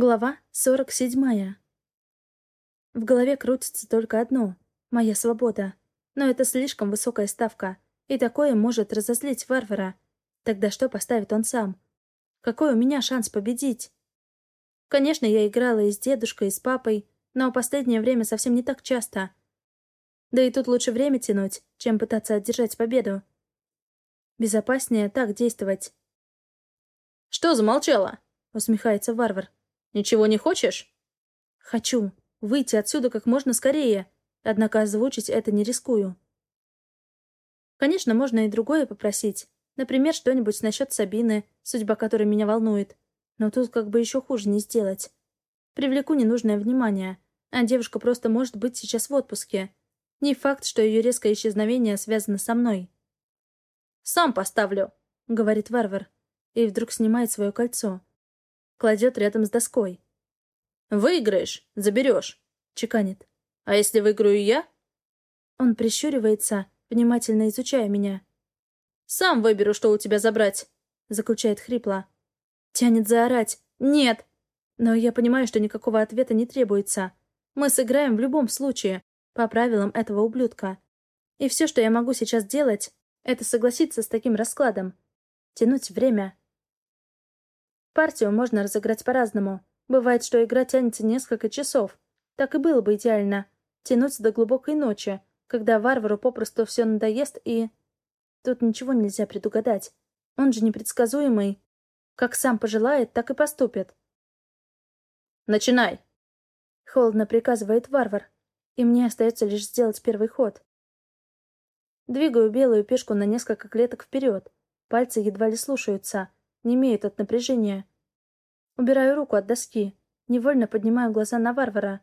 Глава 47. В голове крутится только одно — моя свобода. Но это слишком высокая ставка, и такое может разозлить варвара. Тогда что поставит он сам? Какой у меня шанс победить? Конечно, я играла и с дедушкой, и с папой, но последнее время совсем не так часто. Да и тут лучше время тянуть, чем пытаться одержать победу. Безопаснее так действовать. «Что замолчала?» — усмехается варвар. Ничего не хочешь? Хочу. Выйти отсюда как можно скорее. Однако озвучить это не рискую. Конечно, можно и другое попросить. Например, что-нибудь насчет Сабины, судьба которой меня волнует. Но тут как бы еще хуже не сделать. Привлеку ненужное внимание, а девушка просто может быть сейчас в отпуске. Не факт, что ее резкое исчезновение связано со мной. «Сам поставлю», — говорит варвар. И вдруг снимает свое кольцо кладет рядом с доской. «Выиграешь, заберешь», — чеканит. «А если выиграю я?» Он прищуривается, внимательно изучая меня. «Сам выберу, что у тебя забрать», — заключает хрипло. Тянет заорать. «Нет!» Но я понимаю, что никакого ответа не требуется. Мы сыграем в любом случае, по правилам этого ублюдка. И все, что я могу сейчас делать, это согласиться с таким раскладом. Тянуть время. Партию можно разыграть по-разному. Бывает, что игра тянется несколько часов. Так и было бы идеально. Тянуть до глубокой ночи, когда варвару попросту все надоест и... Тут ничего нельзя предугадать. Он же непредсказуемый. Как сам пожелает, так и поступит. «Начинай!» Холодно приказывает варвар. И мне остается лишь сделать первый ход. Двигаю белую пешку на несколько клеток вперед. Пальцы едва ли слушаются не имеют от напряжения. Убираю руку от доски, невольно поднимаю глаза на варвара.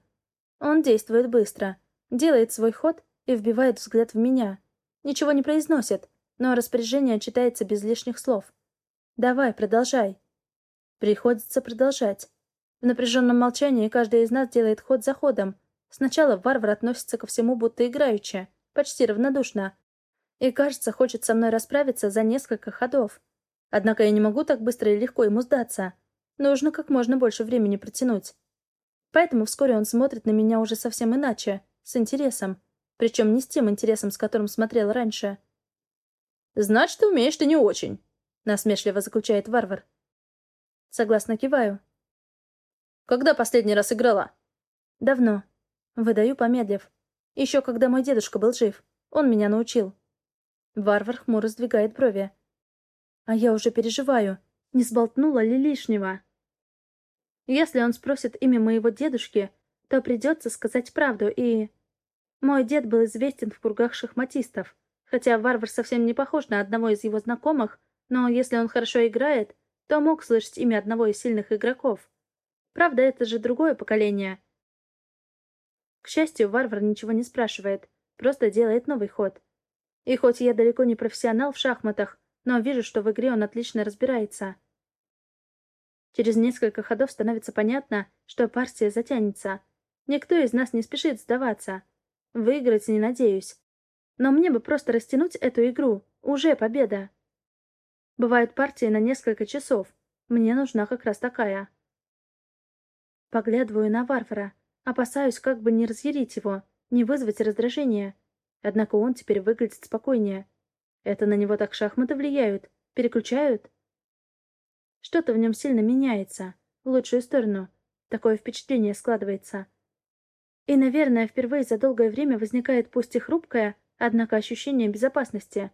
Он действует быстро, делает свой ход и вбивает взгляд в меня. Ничего не произносит, но распоряжение читается без лишних слов. «Давай, продолжай». Приходится продолжать. В напряженном молчании каждый из нас делает ход за ходом. Сначала варвар относится ко всему будто играючи, почти равнодушно. И, кажется, хочет со мной расправиться за несколько ходов. Однако я не могу так быстро и легко ему сдаться. Нужно как можно больше времени протянуть. Поэтому вскоре он смотрит на меня уже совсем иначе, с интересом. Причем не с тем интересом, с которым смотрел раньше. «Значит, ты умеешь ты не очень», — насмешливо заключает варвар. Согласно киваю. «Когда последний раз играла?» «Давно. Выдаю, помедлив. Еще когда мой дедушка был жив. Он меня научил». Варвар хмуро сдвигает брови. А я уже переживаю, не сболтнула ли лишнего. Если он спросит имя моего дедушки, то придется сказать правду и... Мой дед был известен в кругах шахматистов, хотя варвар совсем не похож на одного из его знакомых, но если он хорошо играет, то мог слышать имя одного из сильных игроков. Правда, это же другое поколение. К счастью, варвар ничего не спрашивает, просто делает новый ход. И хоть я далеко не профессионал в шахматах, но вижу, что в игре он отлично разбирается. Через несколько ходов становится понятно, что партия затянется. Никто из нас не спешит сдаваться. Выиграть не надеюсь. Но мне бы просто растянуть эту игру. Уже победа. Бывают партии на несколько часов. Мне нужна как раз такая. Поглядываю на варвара. Опасаюсь, как бы не разъярить его, не вызвать раздражения. Однако он теперь выглядит спокойнее. Это на него так шахматы влияют? Переключают? Что-то в нем сильно меняется. В лучшую сторону. Такое впечатление складывается. И, наверное, впервые за долгое время возникает пусть и хрупкое, однако ощущение безопасности.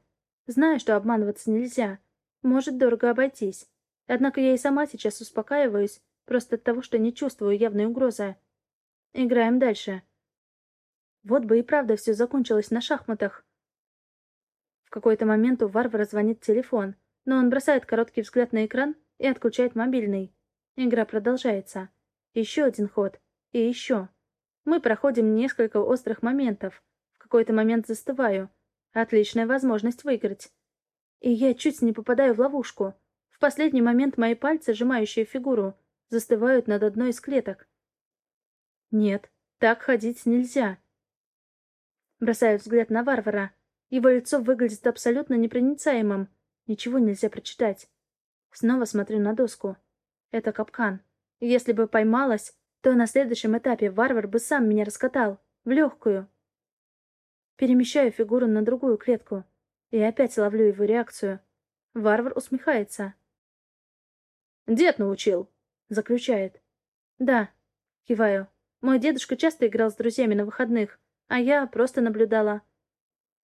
Знаю, что обманываться нельзя. Может дорого обойтись. Однако я и сама сейчас успокаиваюсь, просто от того, что не чувствую явной угрозы. Играем дальше. Вот бы и правда все закончилось на шахматах. В какой-то момент у варвара звонит телефон, но он бросает короткий взгляд на экран и отключает мобильный. Игра продолжается. Еще один ход. И еще. Мы проходим несколько острых моментов. В какой-то момент застываю. Отличная возможность выиграть. И я чуть не попадаю в ловушку. В последний момент мои пальцы, сжимающие фигуру, застывают над одной из клеток. Нет, так ходить нельзя. Бросаю взгляд на варвара. Его лицо выглядит абсолютно непроницаемым. Ничего нельзя прочитать. Снова смотрю на доску. Это капкан. Если бы поймалась, то на следующем этапе варвар бы сам меня раскатал. В легкую. Перемещаю фигуру на другую клетку. И опять ловлю его реакцию. Варвар усмехается. «Дед научил», — заключает. «Да», — киваю. «Мой дедушка часто играл с друзьями на выходных, а я просто наблюдала».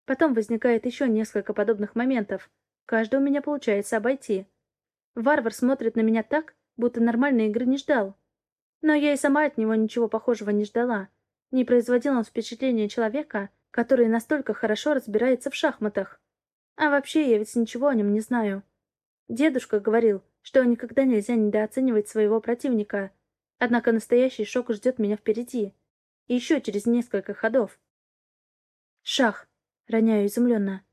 Потом возникает еще несколько подобных моментов. Каждый у меня получается обойти. Варвар смотрит на меня так, будто нормальной игры не ждал. Но я и сама от него ничего похожего не ждала. Не производил он впечатления человека, который настолько хорошо разбирается в шахматах. А вообще, я ведь ничего о нем не знаю. Дедушка говорил, что никогда нельзя недооценивать своего противника. Однако настоящий шок ждет меня впереди. И еще через несколько ходов. Шах. Роняю изумленно.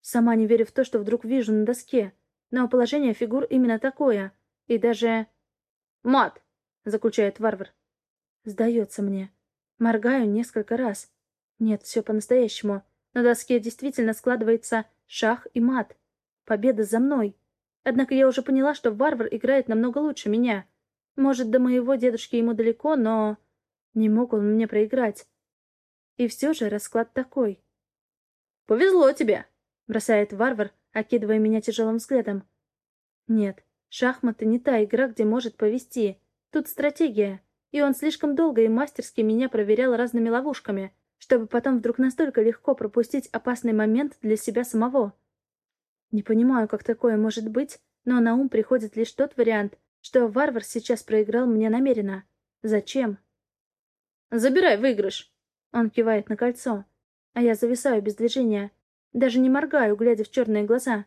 Сама не верю в то, что вдруг вижу на доске. Но положение фигур именно такое. И даже... «Мат!» — заключает варвар. Сдается мне. Моргаю несколько раз. Нет, все по-настоящему. На доске действительно складывается шах и мат. Победа за мной. Однако я уже поняла, что варвар играет намного лучше меня. Может, до моего дедушки ему далеко, но... Не мог он мне проиграть. И все же расклад такой. «Повезло тебе!» — бросает варвар, окидывая меня тяжелым взглядом. «Нет, шахматы не та игра, где может повести. Тут стратегия, и он слишком долго и мастерски меня проверял разными ловушками, чтобы потом вдруг настолько легко пропустить опасный момент для себя самого. Не понимаю, как такое может быть, но на ум приходит лишь тот вариант, что варвар сейчас проиграл мне намеренно. Зачем? «Забирай выигрыш!» Он кивает на кольцо, а я зависаю без движения. Даже не моргаю, глядя в черные глаза.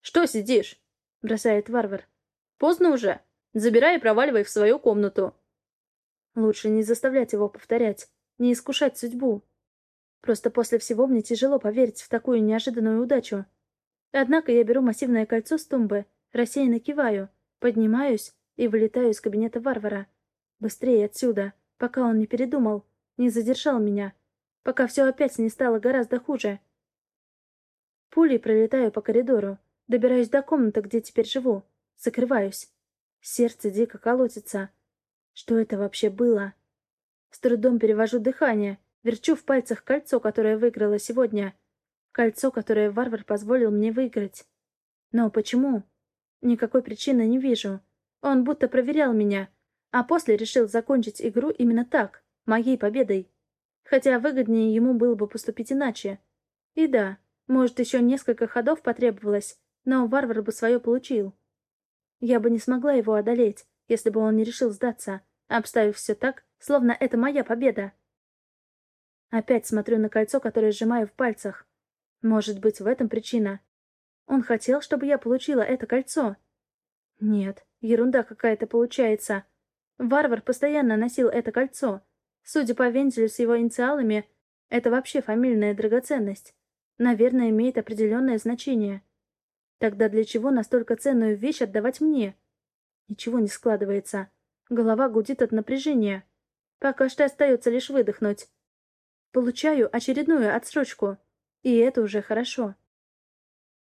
«Что сидишь?» — бросает варвар. «Поздно уже. Забирай и проваливай в свою комнату». Лучше не заставлять его повторять не искушать судьбу. Просто после всего мне тяжело поверить в такую неожиданную удачу. Однако я беру массивное кольцо с тумбы, рассеянно киваю, поднимаюсь и вылетаю из кабинета варвара. Быстрее отсюда, пока он не передумал, не задержал меня, пока все опять не стало гораздо хуже. Пулей пролетаю по коридору, добираюсь до комнаты, где теперь живу, закрываюсь. Сердце дико колотится. Что это вообще было? С трудом перевожу дыхание, верчу в пальцах кольцо, которое выиграла сегодня. Кольцо, которое варвар позволил мне выиграть. Но почему? Никакой причины не вижу. Он будто проверял меня, а после решил закончить игру именно так, моей победой. Хотя выгоднее ему было бы поступить иначе. И да, может, еще несколько ходов потребовалось, но варвар бы свое получил. Я бы не смогла его одолеть, если бы он не решил сдаться, обставив все так, словно это моя победа. Опять смотрю на кольцо, которое сжимаю в пальцах. Может быть, в этом причина. Он хотел, чтобы я получила это кольцо. Нет, ерунда какая-то получается. Варвар постоянно носил это кольцо. Судя по вензелю с его инициалами, это вообще фамильная драгоценность. Наверное, имеет определенное значение. Тогда для чего настолько ценную вещь отдавать мне? Ничего не складывается. Голова гудит от напряжения. Пока что остается лишь выдохнуть. Получаю очередную отсрочку. И это уже хорошо.